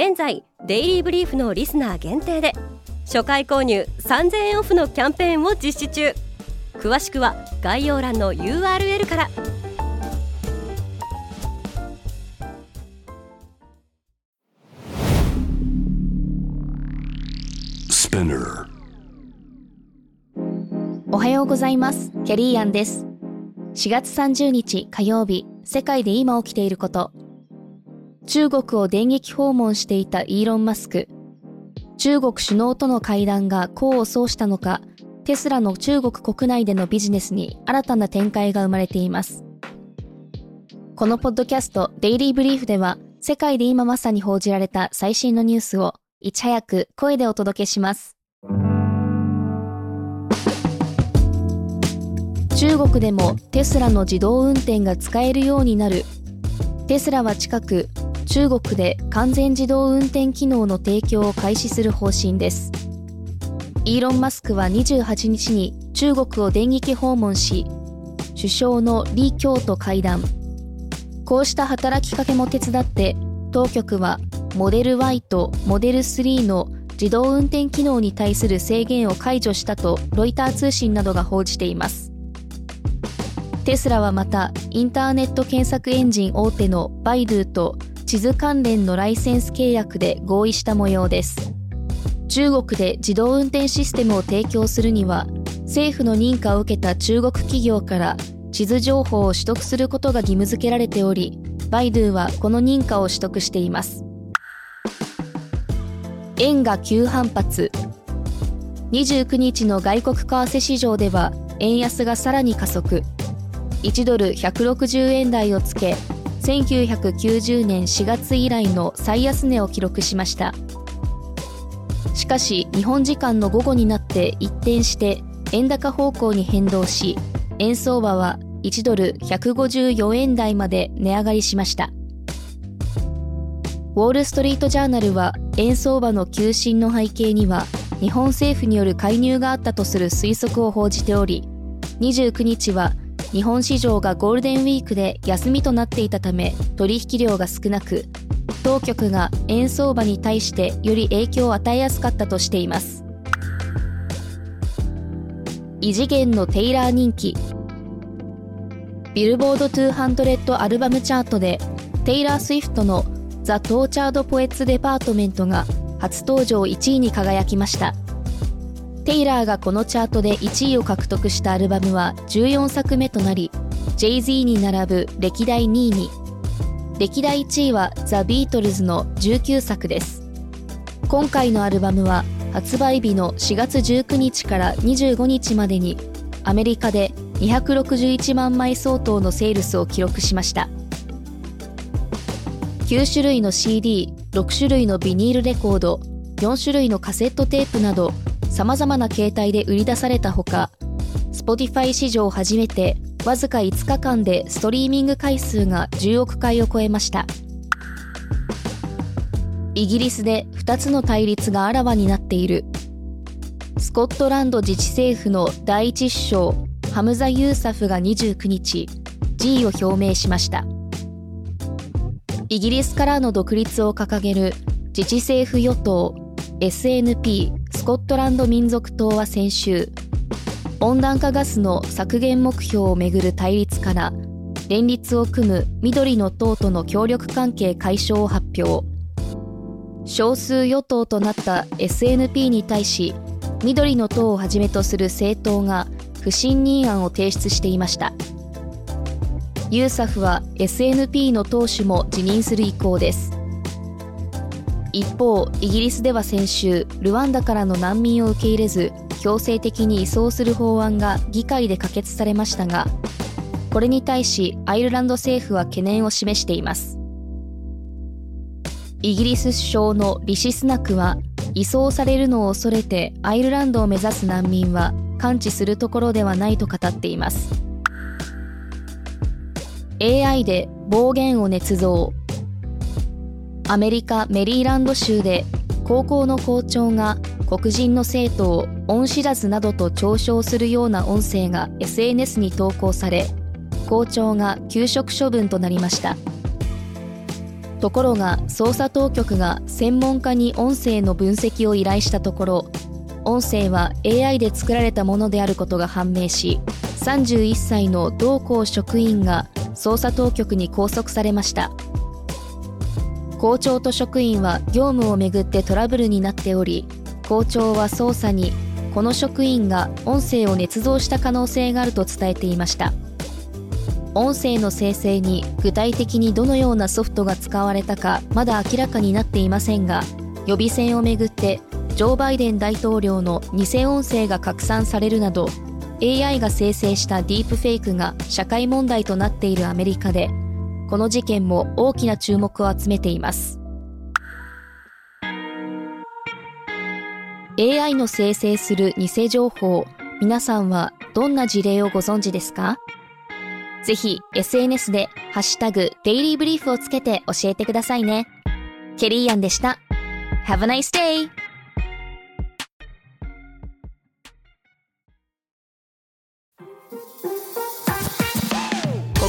現在デイリーブリーフのリスナー限定で初回購入3000円オフのキャンペーンを実施中。詳しくは概要欄の URL から。おはようございます。ケリーアンです。4月30日火曜日世界で今起きていること中国を電撃訪問していたイーロン・マスク中国首脳との会談が功を奏したのか、テスラの中国国内でのビジネスに新たな展開が生まれています。このポッドキャストデイリーブリーフでは、世界で今まさに報じられた最新のニュースをいち早く声でお届けします。中国でもテスラの自動運転が使えるようになる。テスラは近く中国で完全自動運転機能の提供を開始する方針です。イーロン・マスクは28日に中国を電撃訪問し首相の李強と会談。こうした働きかけも手伝って当局はモデル Y とモデル3の自動運転機能に対する制限を解除したとロイター通信などが報じています。テスラはまたインターネット検索エンジン大手のバイドゥと地図関連のライセンス契約で合意した模様です。中国で自動運転システムを提供するには政府の認可を受けた中国企業から地図情報を取得することが義務付けられておりバイドゥはこの認可を取得しています。円が急反発。29日の外国為替市場では円安がさらに加速。1ドル160円台をつけ1990年4月以来の最安値を記録しました。しかし日本時間の午後になって一転して円高方向に変動し円相場は1ドル154円台まで値上がりしました。ウォール・ストリート・ジャーナルは円相場の急進の背景には日本政府による介入があったとする推測を報じており29日は日本市場がゴールデンウィークで休みとなっていたため取引量が少なく当局が円相場に対してより影響を与えやすかったとしています。異次元のテイラー人気。Billboard 200アルバムチャートでテイラー・スウィフトの The Tortured Poets Department が初登場1位に輝きました。テイラーがこのチャートで1位を獲得したアルバムは14作目となり Jay-Z に並ぶ歴代2位に。歴代1位はザ・ビートルズの19作です。今回のアルバムは発売日の4月19日から25日までにアメリカで261万枚相当のセールスを記録しました。9種類の CD6 種類のビニールレコード4種類のカセットテープなど様々な形態で売り出されたほか Spotify 史上初めてわずか5日間でストリーミング回数が10億回を超えました。イギリスで2つの対立があらわになっている。スコットランド自治政府の第一首相ハムザ・ユーサフが29日辞意を表明しました。イギリスからの独立を掲げる自治政府与党 SNP コットランド民族党は先週温暖化ガスの削減目標をめぐる対立から連立を組む緑の党との協力関係解消を発表。少数与党となった SNP に対し緑の党をはじめとする政党が不信任案を提出していました。ユーサフは SNP の党首も辞任する意向です。一方イギリスでは先週ルワンダからの難民を受け入れず強制的に移送する法案が議会で可決されましたがこれに対しアイルランド政府は懸念を示しています。イギリス首相のリシスナクは移送されるのを恐れてアイルランドを目指す難民は完治するところではないと語っています。AI で暴言を捏造。アメリカ・メリーランド州で高校の校長が黒人の生徒を恩知らずなどと嘲笑するような音声が SNS に投稿され校長が休職処分となりました。ところが捜査当局が専門家に音声の分析を依頼したところ音声は AI で作られたものであることが判明し31歳の同校職員が捜査当局に拘束されました。校長と職員は業務をめぐってトラブルになっており校長は捜査にこの職員が音声を捏造した可能性があると伝えていました。音声の生成に具体的にどのようなソフトが使われたかまだ明らかになっていませんが予備選をめぐってジョー・バイデン大統領の偽音声が拡散されるなど AI が生成したディープフェイクが社会問題となっているアメリカでこの事件も大きな注目を集めています AI の生成する偽情報皆さんはどんな事例をご存知ですか？ぜひ SNS でハッシュタグデイリーブリーフをつけて教えてくださいね。ケリーアンでした。Have a nice day!